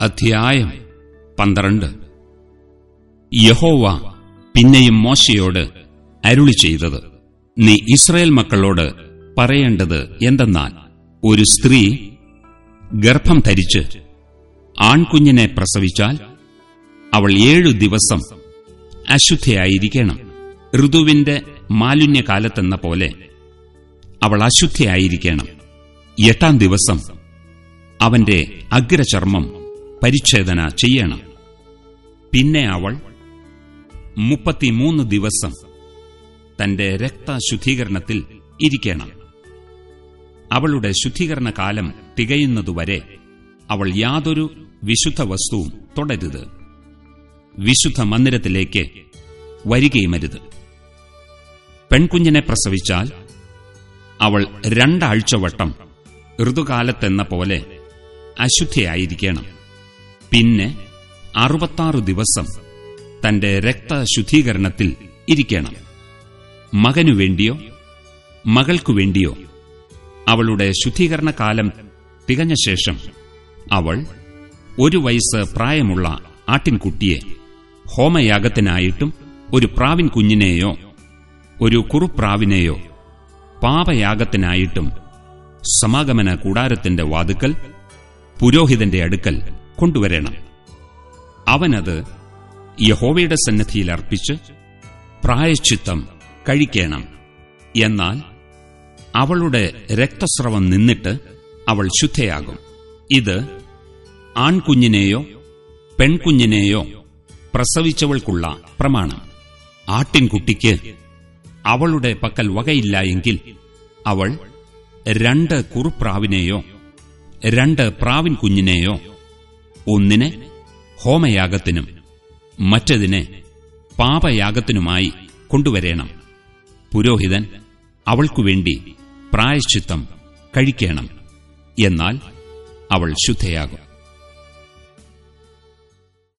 അധ്യായം പന്ത്രണ്ട്. യഹോവ പിന്നെയും മോശയോട് അരുളി ചെയ്തത് നീ ഇസ്രയേൽ മക്കളോട് പറയേണ്ടത് എന്തെന്നാൽ ഒരു സ്ത്രീ ഗർഭം ധരിച്ച് ആൺകുഞ്ഞിനെ പ്രസവിച്ചാൽ അവൾ ഏഴു ദിവസം അശുദ്ധയായിരിക്കണം. ഋതുവിന്റെ മാലിന്യകാലത്തെന്ന പോലെ അവൾ അശുദ്ധയായിരിക്കണം. എട്ടാം ദിവസം അവന്റെ അഗ്രചർമ്മം പരിച്ഛേദന ചെയ്യണം. പിന്നെ അവൾ മുപ്പത്തിമൂന്ന് ദിവസം തന്റെ രക്തശുദ്ധീകരണത്തിൽ ഇരിക്കണം. അവളുടെ ശുദ്ധീകരണ കാലം തികയുന്നതുവരെ അവൾ യാതൊരു വിശുദ്ധ വസ്തുവും തുടരുത്. വിശുദ്ധ മന്ദിരത്തിലേക്ക് വരികയുമരുത് പെൺകുഞ്ഞിനെ പ്രസവിച്ചാൽ അവൾ രണ്ടാഴ്ച വട്ടം ഋതുകാലത്തെന്ന പോലെ അശുദ്ധയായിരിക്കണം. പിന്നെ അറുപത്താറ് ദിവസം തന്റെ രക്തശുദ്ധീകരണത്തിൽ ഇരിക്കണം. മകനു വേണ്ടിയോ മകൾക്കു വേണ്ടിയോ അവളുടെ ശുദ്ധീകരണകാലം തികഞ്ഞ ശേഷം അവൾ ഒരു വയസ്സ് പ്രായമുള്ള ആട്ടിൻകുട്ടിയെ ഹോമയാഗത്തിനായിട്ടും ഒരു പ്രാവിൻ കുഞ്ഞിനെയോ ഒരു കുറുപ്രാവിനെയോ പാപയാഗത്തിനായിട്ടും സമാഗമന കൂടാരത്തിന്റെ വാതുക്കൽ പുരോഹിതന്റെ അടുക്കൽ കൊണ്ടുവരണം. അവനത് യഹോവയുടെ സന്നദ്ധിയിൽ അർപ്പിച്ച് പ്രായശ്ചിത്തം കഴിക്കണം. എന്നാൽ അവളുടെ രക്തസ്രവം നിന്നിട്ട് അവൾ ശുദ്ധയാകും. ഇത് ആൺകുഞ്ഞിനെയോ പെൺകുഞ്ഞിനെയോ പ്രസവിച്ചവൾക്കുള്ള പ്രമാണം. ആട്ടിൻകുട്ടിക്ക് അവളുടെ പക്കൽ വകയില്ല എങ്കിൽ അവൾ രണ്ട് കുറുപ്രാവിനെയോ രണ്ട് പ്രാവിൻ കുഞ്ഞിനെയോ ഒന്നിനെ ഹോമയാഗത്തിനും മറ്റതിനെ പാപയാഗത്തിനുമായി കൊണ്ടുവരേണം. പുരോഹിതൻ അവൾക്കുവേണ്ടി പ്രായശ്ചിത്തം കഴിക്കണം. എന്നാൽ അവൾ ശുദ്ധയാകും.